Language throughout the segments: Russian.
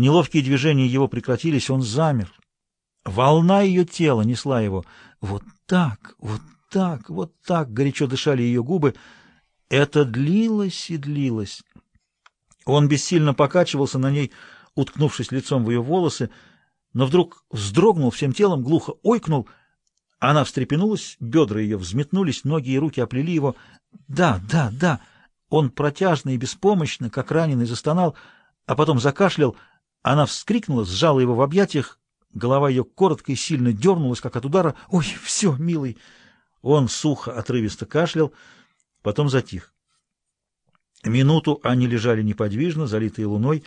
Неловкие движения его прекратились, он замер. Волна ее тела несла его. Вот так, вот так, вот так горячо дышали ее губы. Это длилось и длилось. Он бессильно покачивался на ней, уткнувшись лицом в ее волосы, но вдруг вздрогнул всем телом, глухо ойкнул. Она встрепенулась, бедра ее взметнулись, ноги и руки оплели его. «Да, да, да!» Он протяжно и беспомощно, как раненый, застонал, а потом закашлял. Она вскрикнула, сжала его в объятиях. Голова ее коротко и сильно дернулась, как от удара. «Ой, все, милый!» Он сухо, отрывисто кашлял, потом затих. Минуту они лежали неподвижно, залитые луной.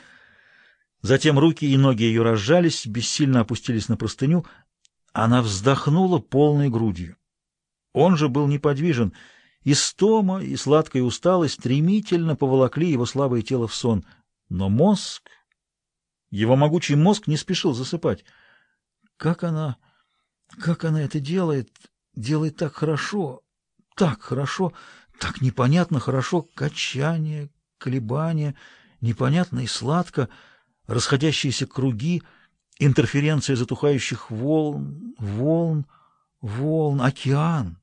Затем руки и ноги ее разжались, бессильно опустились на простыню. Она вздохнула полной грудью. Он же был неподвижен. И стома, и сладкая усталость стремительно поволокли его слабое тело в сон. Но мозг... Его могучий мозг не спешил засыпать. Как она... Как она это делает? Делает так хорошо, так хорошо... Так непонятно хорошо качание, колебания, непонятно и сладко, расходящиеся круги, интерференция затухающих волн, волн, волн, океан.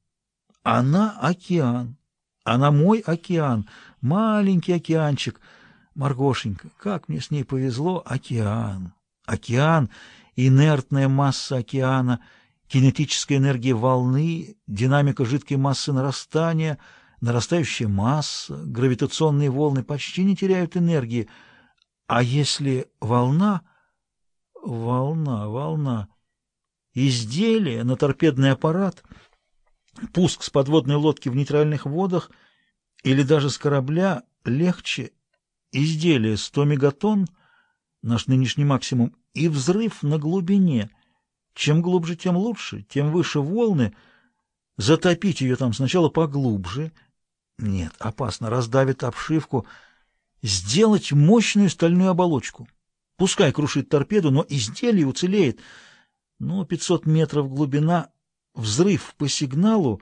Она океан, она мой океан, маленький океанчик. Маргошенька, как мне с ней повезло, океан, океан, инертная масса океана, кинетическая энергия волны, динамика жидкой массы нарастания — нарастающая масса, гравитационные волны почти не теряют энергии. А если волна, волна, волна, изделие на торпедный аппарат, пуск с подводной лодки в нейтральных водах или даже с корабля легче изделие 100 мегатонн, наш нынешний максимум, и взрыв на глубине. Чем глубже, тем лучше, тем выше волны. Затопить ее там сначала поглубже — нет, опасно, раздавит обшивку. Сделать мощную стальную оболочку. Пускай крушит торпеду, но изделие уцелеет. Ну, 500 метров глубина, взрыв по сигналу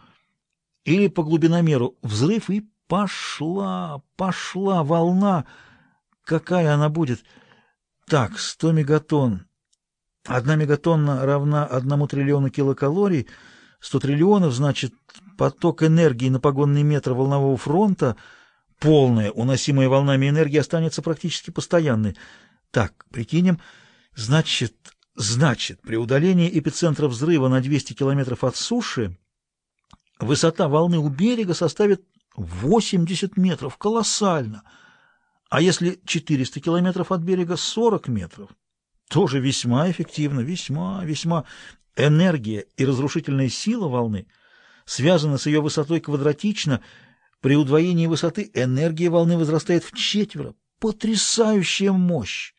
или по глубиномеру. Взрыв и пошла, пошла волна. Какая она будет? Так, 100 мегатонн. Одна мегатонна равна одному триллиону килокалорий. 100 триллионов, значит, поток энергии на погонный метр волнового фронта, полная, уносимая волнами энергия останется практически постоянной. Так, прикинем, значит, значит, при удалении эпицентра взрыва на 200 километров от суши высота волны у берега составит 80 метров. Колоссально! А если 400 километров от берега 40 метров? Тоже весьма эффективно, весьма, весьма. Энергия и разрушительная сила волны — связана с ее высотой квадратично. При удвоении высоты энергия волны возрастает в четверо. Потрясающая мощь!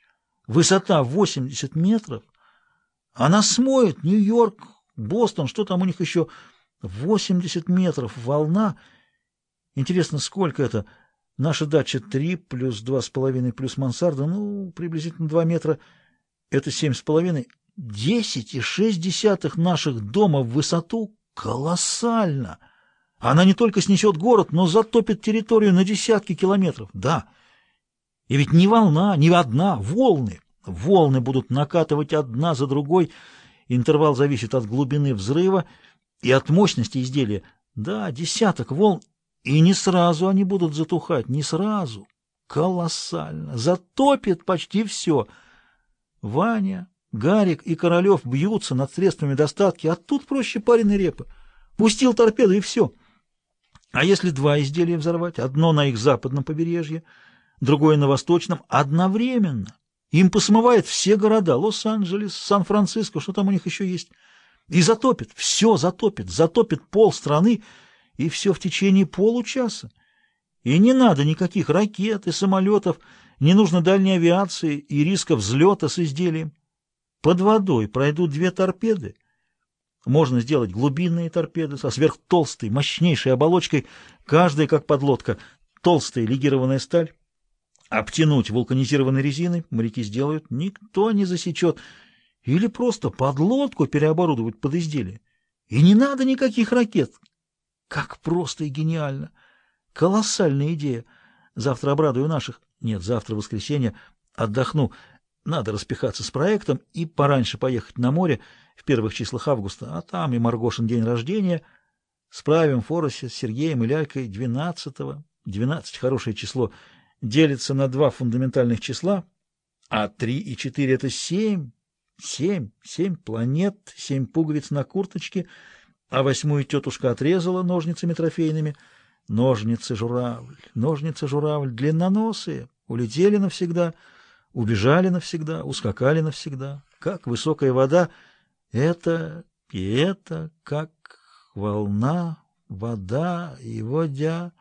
Высота 80 метров. Она смоет Нью-Йорк, Бостон, что там у них еще? 80 метров волна. Интересно, сколько это? Наша дача 3 плюс 2,5 плюс мансарда, ну, приблизительно 2 метра. Это 7,5. 10,6 наших дома в высоту Колоссально! Она не только снесет город, но затопит территорию на десятки километров. Да. И ведь не волна, не одна, волны. Волны будут накатывать одна за другой. Интервал зависит от глубины взрыва и от мощности изделия. Да, десяток волн. И не сразу они будут затухать, не сразу. Колоссально. Затопит почти все. Ваня, Гарик и Королев бьются над средствами достатки, а тут проще пареной репы. Пустил торпеду и все. А если два изделия взорвать, одно на их западном побережье, другое на восточном, одновременно, им посмывает все города, Лос-Анджелес, Сан-Франциско, что там у них еще есть, и затопит, все затопит, затопит пол страны, и все в течение получаса. И не надо никаких ракет и самолетов, не нужно дальней авиации и риска взлета с изделием. Под водой пройдут две торпеды. Можно сделать глубинные торпеды со сверхтолстой, мощнейшей оболочкой, каждая как подлодка, толстая легированная сталь. Обтянуть вулканизированной резиной моряки сделают, никто не засечет. Или просто подлодку переоборудовать под изделие. И не надо никаких ракет. Как просто и гениально. Колоссальная идея. Завтра обрадую наших. Нет, завтра воскресенье. Отдохну. Надо распихаться с проектом и пораньше поехать на море в первых числах августа, а там и Маргошин день рождения. Справим Форосе с Сергеем и Лялькой 12-го. 12 — хорошее число. Делится на два фундаментальных числа, а 3 и 4 — это 7. Семь, семь планет, семь пуговиц на курточке, а восьмую тетушка отрезала ножницами трофейными. Ножницы-журавль, ножницы-журавль, длинноносые, улетели навсегда, убежали навсегда, ускакали навсегда. Как высокая вода, это и это, как волна, вода и водя.